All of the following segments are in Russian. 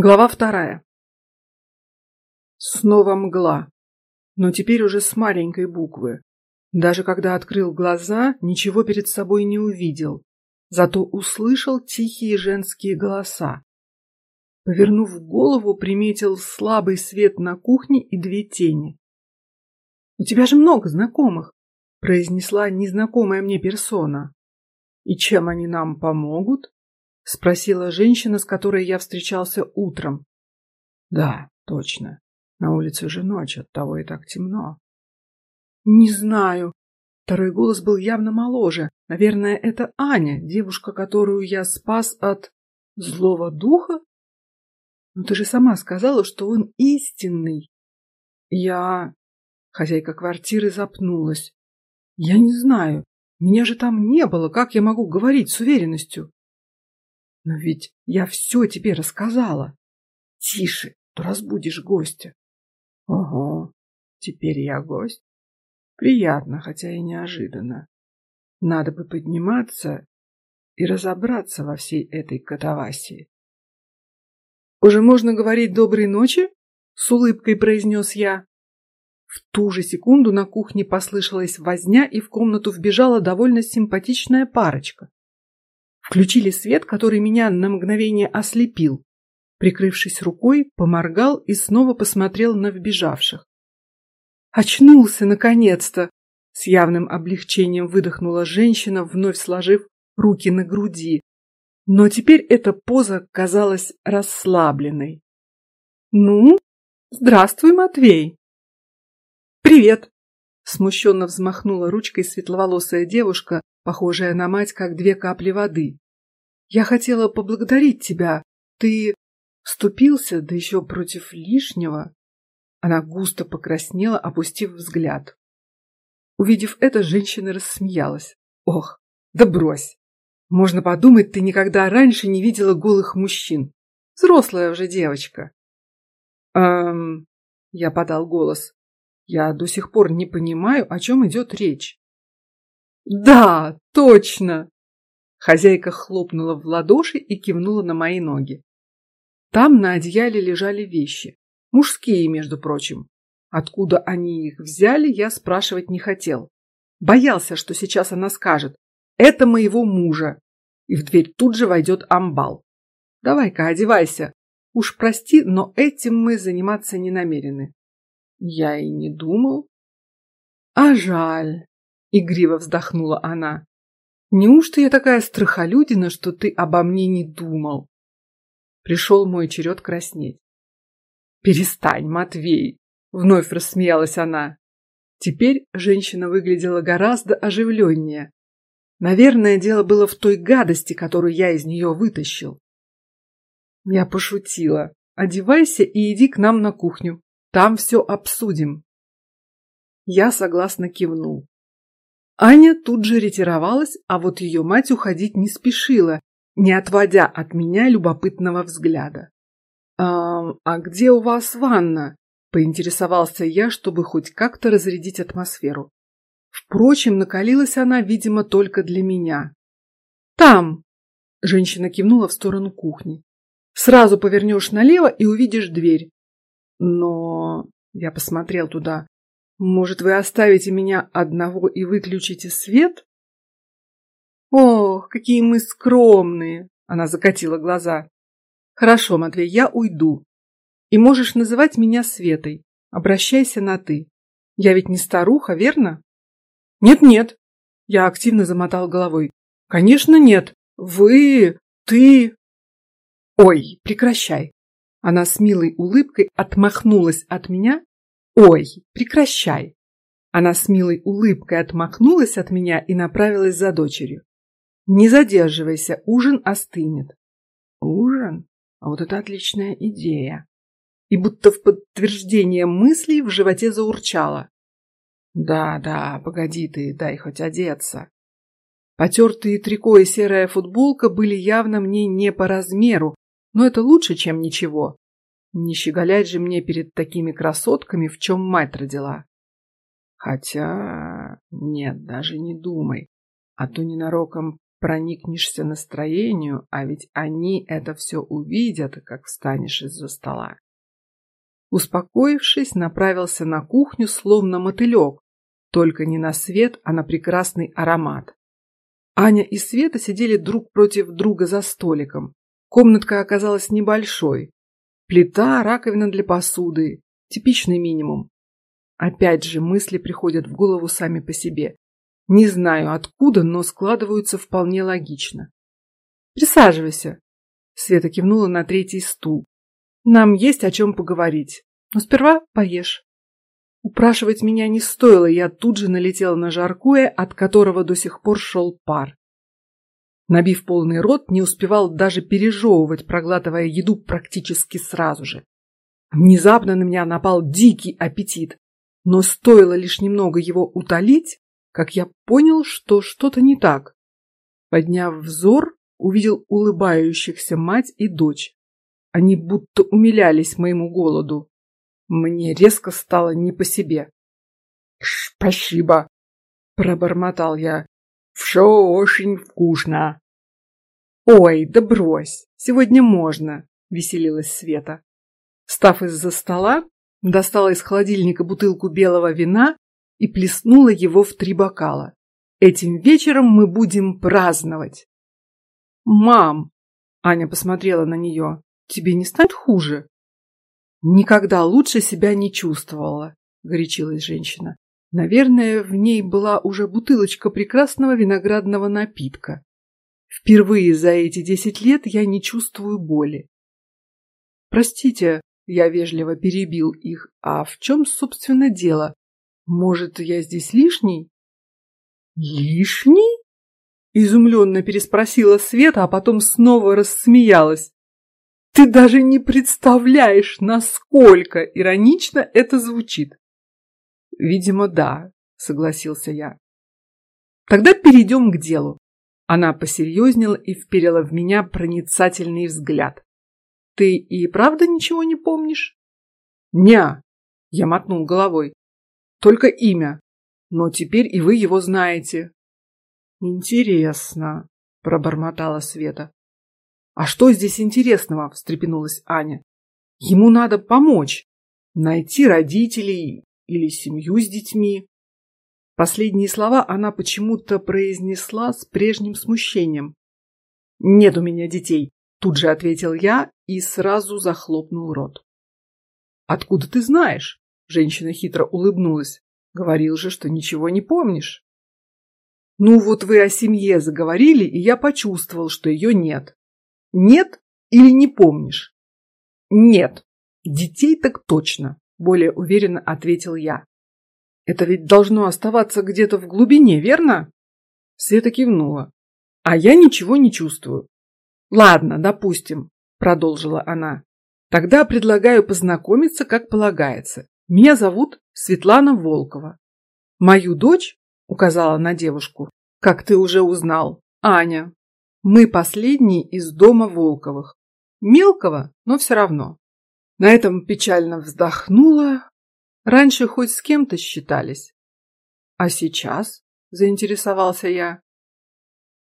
Глава вторая. Снова мгла, но теперь уже с маленькой буквы. Даже когда открыл глаза, ничего перед собой не увидел, зато услышал тихие женские голоса. Повернув голову, приметил слабый свет на кухне и две тени. У тебя же много знакомых, произнесла незнакомая мне персона. И чем они нам помогут? Спросила женщина, с которой я встречался утром. Да, точно. На улице уже ночь, оттого и так темно. Не знаю. Второй голос был явно моложе. Наверное, это Аня, девушка, которую я спас от злого духа. Но ты же сама сказала, что он истинный. Я... Хозяйка квартиры запнулась. Я не знаю. Меня же там не было. Как я могу говорить с уверенностью? Но ведь я все тебе рассказала. Тише, то разбудишь гостя. Ого, теперь я гость. Приятно, хотя и неожиданно. Надо бы подниматься и разобраться во всей этой катавасии. Уже можно говорить доброй ночи? С улыбкой произнес я. В ту же секунду на кухне послышалась возня, и в комнату вбежала довольно симпатичная парочка. Включили свет, который меня на мгновение ослепил. Прикрывшись рукой, поморгал и снова посмотрел на вбежавших. Очнулся наконец-то! С явным облегчением выдохнула женщина, вновь сложив руки на груди. Но теперь эта поза казалась расслабленной. Ну, здравствуй, Матвей. Привет. Смущенно взмахнула ручкой светловолосая девушка, похожая на мать, как две капли воды. Я хотела поблагодарить тебя. Ты вступился, да еще против лишнего. Она густо покраснела, опустив взгляд. Увидев это, женщина рассмеялась. Ох, да брось! Можно подумать, ты никогда раньше не видела голых мужчин. Взрослая уже девочка. Эм, я подал голос. Я до сих пор не понимаю, о чем идет речь. Да, точно. Хозяйка хлопнула в ладоши и кивнула на мои ноги. Там на одеяле лежали вещи, мужские, между прочим. Откуда они их взяли, я спрашивать не хотел. Боялся, что сейчас она скажет: "Это моего мужа", и в дверь тут же войдет амбал. Давай-ка одевайся. Уж прости, но этим мы заниматься не намерены. Я и не думал. А жаль. Игриво вздохнула она. Неужто я такая страхолюдина, что ты обо мне не думал? Пришел мой черед краснеть. Перестань, Матвей. Вновь рассмеялась она. Теперь женщина выглядела гораздо оживленнее. Наверное, дело было в той гадости, которую я из нее вытащил. Я пошутила. Одевайся и иди к нам на кухню. Там все обсудим. Я согласно кивнул. Аня тут же ретировалась, а вот ее мать уходить не спешила, не отводя от меня любопытного взгляда. А, а где у вас ванна? Поинтересовался я, чтобы хоть как-то разрядить атмосферу. Впрочем, накалилась она, видимо, только для меня. Там. Женщина кивнула в сторону кухни. Сразу повернешь налево и увидишь дверь. Но я посмотрел туда. Может, вы оставите меня одного и выключите свет? Ох, какие мы скромные! Она закатила глаза. Хорошо, Матвей, я уйду. И можешь называть меня Светой. Обращайся на ты. Я ведь не старуха, верно? Нет, нет. Я активно замотал головой. Конечно, нет. Вы, ты. Ой, прекращай. Она с милой улыбкой отмахнулась от меня. Ой, прекращай. Она с милой улыбкой отмахнулась от меня и направилась за дочерью. Не задерживайся, ужин остынет. Ужин? А вот это отличная идея. И будто в подтверждение мыслей в животе заурчало. Да, да, погоди ты, дай хоть одеться. Потертые трико и серая футболка были явно мне не по размеру, но это лучше, чем ничего. Не щеголять же мне перед такими красотками, в чем мать родила. Хотя нет, даже не думай, а то ненароком проникнешься настроению, а ведь они это все увидят, как встанешь из-за стола. Успокоившись, направился на кухню, словно мотылек, только не на свет, а на прекрасный аромат. Аня и Света сидели друг против друга за столиком. Комнатка оказалась небольшой. Плита, раковина для посуды, типичный минимум. Опять же, мысли приходят в голову сами по себе. Не знаю откуда, но складываются вполне логично. Присаживайся. Света кивнула на третий стул. Нам есть о чем поговорить, но сперва поешь. Упрашивать меня не стоило, я тут же налетела на жаркое, от которого до сих пор шел пар. Набив полный рот, не успевал даже пережевывать, проглатывая еду практически сразу же. Внезапно на меня напал дикий аппетит, но стоило лишь немного его утолить, как я понял, что что-то не так. Подняв взор, увидел улыбающихся мать и дочь. Они будто умилялись моему голоду. Мне резко стало не по себе. Спасибо, пробормотал я. Все очень вкусно. Ой, да брось, сегодня можно, веселилась Света. Став из-за стола, достала из холодильника бутылку белого вина и плеснула его в три бокала. Этим вечером мы будем праздновать. Мам, Аня посмотрела на нее. Тебе не станет хуже? Никогда лучше себя не чувствовала, горячилась женщина. Наверное, в ней была уже бутылочка прекрасного виноградного напитка. Впервые за эти десять лет я не чувствую боли. Простите, я вежливо перебил их. А в чем, собственно, дело? Может, я здесь лишний? Лишний? Изумленно переспросила Света, а потом снова рассмеялась. Ты даже не представляешь, насколько иронично это звучит. Видимо, да, согласился я. Тогда перейдем к делу. Она посерьезнела и вперила в меня проницательный взгляд. Ты и правда ничего не помнишь? Ня, я мотнул головой. Только имя. Но теперь и вы его знаете. Интересно, пробормотала Света. А что здесь интересного? встрепенулась Аня. Ему надо помочь, найти родителей или семью с детьми. Последние слова она почему-то произнесла с прежним смущением. Нет у меня детей, тут же ответил я и сразу захлопнул рот. Откуда ты знаешь? Женщина хитро улыбнулась. Говорил же, что ничего не помнишь. Ну вот вы о семье заговорили, и я почувствовал, что ее нет. Нет или не помнишь? Нет. Детей так точно, более уверенно ответил я. Это ведь должно оставаться где-то в глубине, верно? Света кивнула. А я ничего не чувствую. Ладно, допустим, продолжила она. Тогда предлагаю познакомиться, как полагается. Меня зовут Светлана Волкова. Мою дочь, указала на девушку, как ты уже узнал, Аня. Мы последние из дома Волковых. Мелкого, но все равно. На этом печально вздохнула, Раньше хоть с кем-то считались. А сейчас? Заинтересовался я.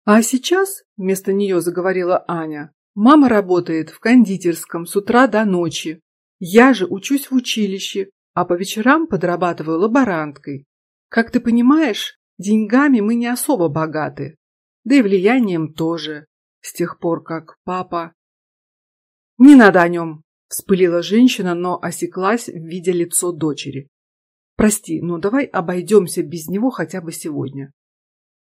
А сейчас, вместо нее заговорила Аня, мама работает в кондитерском с утра до ночи. Я же учусь в училище, а по вечерам подрабатываю лаборанткой. Как ты понимаешь, деньгами мы не особо богаты, да и влиянием тоже. С тех пор, как папа. Не надо о нем, Вспылила женщина, но осеклась, видя лицо дочери. Прости, но давай обойдемся без него хотя бы сегодня.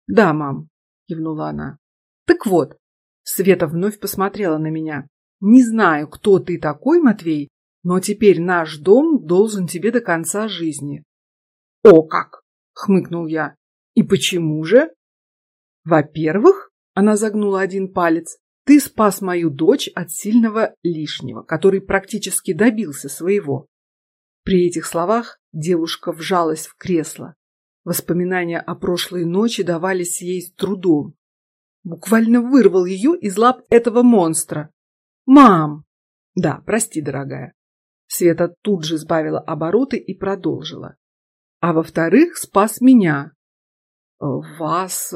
Да, мам, кивнула она. Так вот, Света вновь посмотрела на меня. Не знаю, кто ты такой, Матвей, но теперь наш дом должен тебе до конца жизни. О, как! хмыкнул я. И почему же? Во-первых, она загнула один палец. Ты спас мою дочь от сильного лишнего, который практически добился своего. При этих словах девушка вжалась в кресло. Воспоминания о прошлой ночи давались ей с трудом. Буквально вырвал ее из лап этого монстра. Мам, да, прости, дорогая. Света тут же сбавила обороты и продолжила. А во-вторых, спас меня. Вас,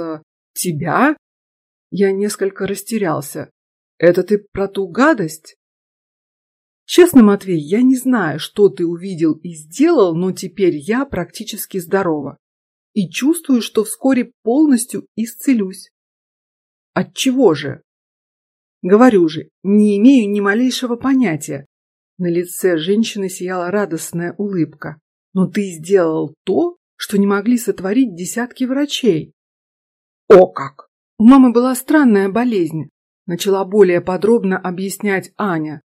тебя? Я несколько растерялся. Это ты про ту гадость? Честно, Матвей, я не знаю, что ты увидел и сделал, но теперь я практически здорова и чувствую, что вскоре полностью исцелюсь. От чего же? Говорю же, не имею ни малейшего понятия. На лице женщины сияла радостная улыбка. Но ты сделал то, что не могли сотворить десятки врачей. О как! У мамы была странная болезнь. Начала более подробно объяснять Аня.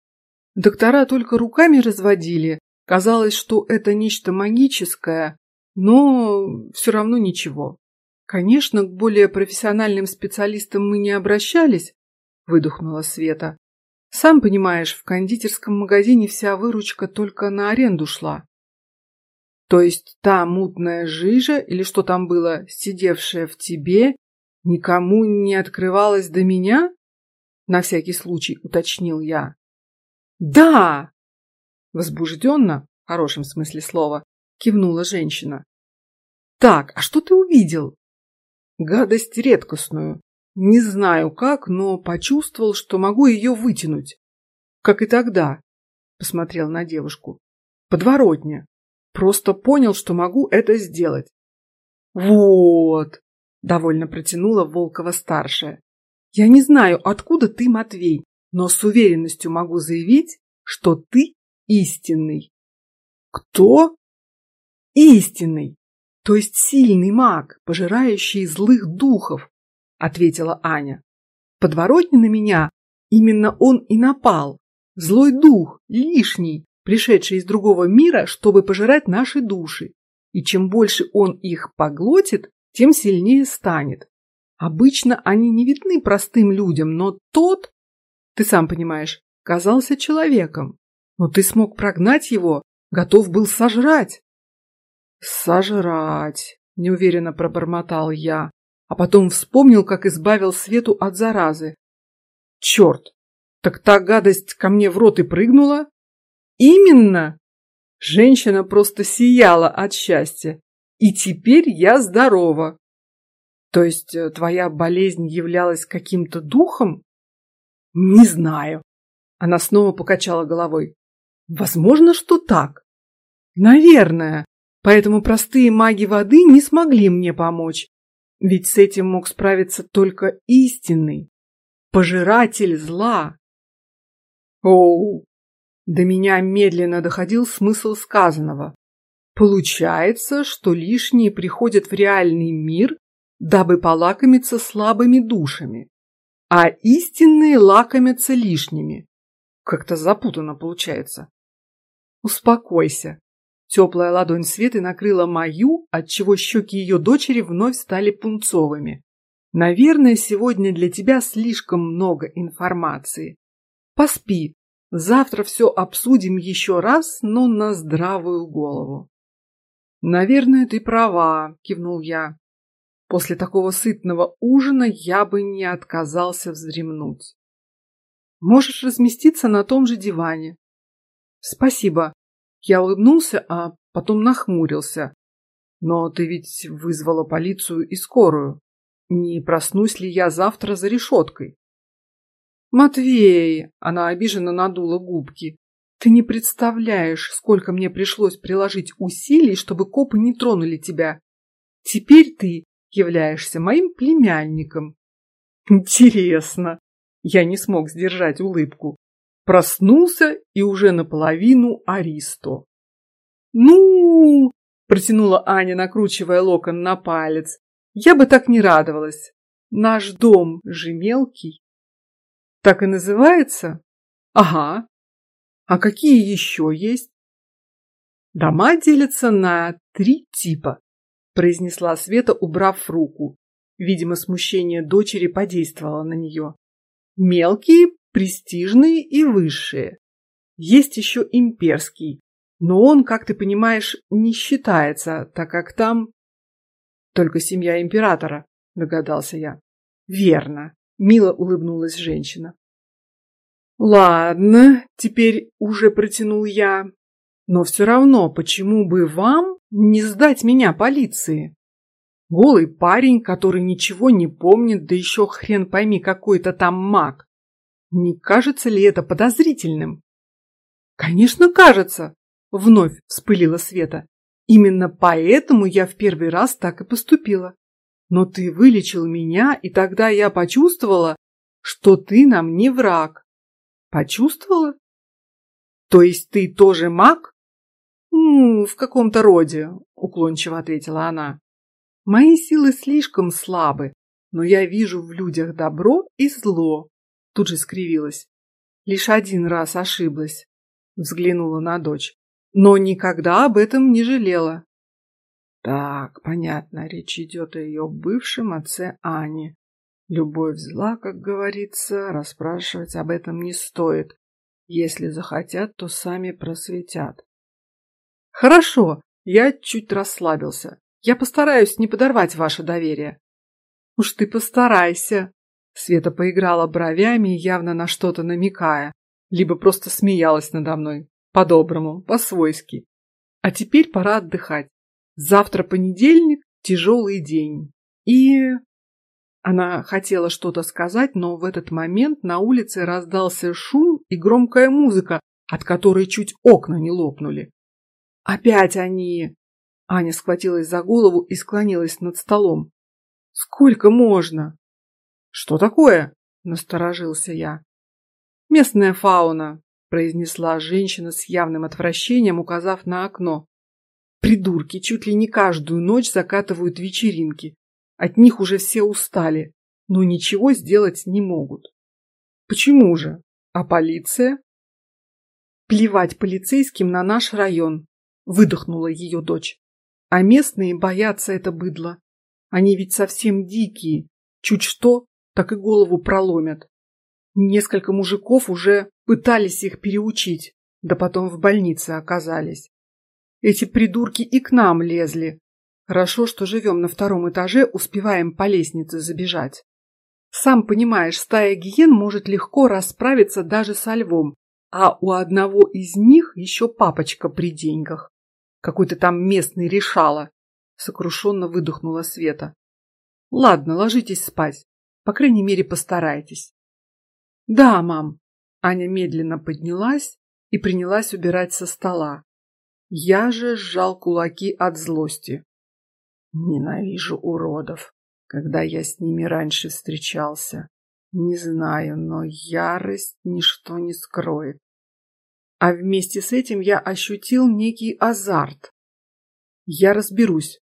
Доктора только руками разводили. Казалось, что это нечто магическое, но все равно ничего. Конечно, к более профессиональным специалистам мы не обращались, выдохнула Света. Сам понимаешь, в кондитерском магазине вся выручка только на аренду шла. То есть та мутная жижа или что там было, сидевшая в тебе, никому не открывалась до меня? На всякий случай уточнил я. Да! Возбужденно, в хорошем смысле слова, кивнула женщина. Так, а что ты увидел? Гадость редкостную. Не знаю как, но почувствовал, что могу ее вытянуть. Как и тогда. Посмотрел на девушку. Подворотня. Просто понял, что могу это сделать. Вот. Довольно протянула Волкова старшая. Я не знаю, откуда ты, Матвей, но с уверенностью могу заявить, что ты истинный. Кто? Истинный, то есть сильный маг, пожирающий злых духов, ответила Аня. Подворотни на меня именно он и напал. Злой дух, лишний, пришедший из другого мира, чтобы пожирать наши души. И чем больше он их поглотит, тем сильнее станет. Обычно они не видны простым людям, но тот ты сам понимаешь, казался человеком. Но ты смог прогнать его, готов был сожрать. Сожрать, неуверенно пробормотал я, а потом вспомнил, как избавил Свету от заразы. Черт, так та гадость ко мне в рот и прыгнула? Именно! Женщина просто сияла от счастья. И теперь я здорова. То есть э, твоя болезнь являлась каким-то духом? Не знаю. Она снова покачала головой. Возможно, что так. Наверное. Поэтому простые маги воды не смогли мне помочь. Ведь с этим мог справиться только истинный пожиратель зла. Оу! До меня медленно доходил смысл сказанного. Получается, что лишние приходят в реальный мир, дабы полакомиться слабыми душами а истинные лакомятся лишними. Как-то запутанно получается. Успокойся. Теплая ладонь Светы накрыла мою, отчего щеки ее дочери вновь стали пунцовыми. Наверное, сегодня для тебя слишком много информации. Поспи. Завтра все обсудим еще раз, но на здравую голову. Наверное, ты права, кивнул я. После такого сытного ужина я бы не отказался вздремнуть. Можешь разместиться на том же диване. Спасибо. Я улыбнулся, а потом нахмурился. Но ты ведь вызвала полицию и скорую. Не проснусь ли я завтра за решеткой? Матвей, она обиженно надула губки. Ты не представляешь, сколько мне пришлось приложить усилий, чтобы копы не тронули тебя. Теперь ты являешься моим племянником. Интересно. Я не смог сдержать улыбку. Проснулся и уже наполовину Аристо. Ну, протянула Аня, накручивая локон на палец. Я бы так не радовалась. Наш дом же мелкий. Так и называется? Ага. А какие еще есть? Дома делятся на три типа произнесла Света, убрав руку. Видимо, смущение дочери подействовало на нее. Мелкие, престижные и высшие. Есть еще имперский, но он, как ты понимаешь, не считается, так как там только семья императора, догадался я. Верно, мило улыбнулась женщина. Ладно, теперь уже протянул я. Но все равно, почему бы вам не сдать меня полиции? Голый парень, который ничего не помнит, да еще хрен пойми какой-то там маг. Не кажется ли это подозрительным? Конечно, кажется, вновь вспылила Света. Именно поэтому я в первый раз так и поступила. Но ты вылечил меня, и тогда я почувствовала, что ты нам не враг. Почувствовала? То есть ты тоже маг? Ну, в каком-то роде, уклончиво ответила она. Мои силы слишком слабы, но я вижу в людях добро и зло. Тут же скривилась. Лишь один раз ошиблась. Взглянула на дочь, но никогда об этом не жалела. Так, понятно, речь идет о ее бывшем отце Ане. Любовь зла, как говорится, расспрашивать об этом не стоит. Если захотят, то сами просветят. Хорошо, я чуть расслабился. Я постараюсь не подорвать ваше доверие. Уж ты постарайся. Света поиграла бровями, явно на что-то намекая, либо просто смеялась надо мной, по-доброму, по-свойски. А теперь пора отдыхать. Завтра понедельник, тяжелый день. И она хотела что-то сказать, но в этот момент на улице раздался шум и громкая музыка, от которой чуть окна не лопнули. Опять они! Аня схватилась за голову и склонилась над столом. Сколько можно? Что такое? Насторожился я. Местная фауна, произнесла женщина с явным отвращением, указав на окно. Придурки чуть ли не каждую ночь закатывают вечеринки. От них уже все устали, но ничего сделать не могут. Почему же? А полиция? Плевать полицейским на наш район, выдохнула ее дочь. А местные боятся это быдло. Они ведь совсем дикие. Чуть что, так и голову проломят. Несколько мужиков уже пытались их переучить, да потом в больнице оказались. Эти придурки и к нам лезли. Хорошо, что живем на втором этаже, успеваем по лестнице забежать. Сам понимаешь, стая гиен может легко расправиться даже со львом, а у одного из них еще папочка при деньгах. Какой-то там местный решала. Сокрушенно выдохнула Света. Ладно, ложитесь спать. По крайней мере, постарайтесь. Да, мам. Аня медленно поднялась и принялась убирать со стола. Я же сжал кулаки от злости. Ненавижу уродов, когда я с ними раньше встречался. Не знаю, но ярость ничто не скроет. А вместе с этим я ощутил некий азарт. Я разберусь.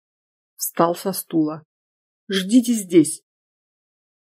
Встал со стула. Ждите здесь.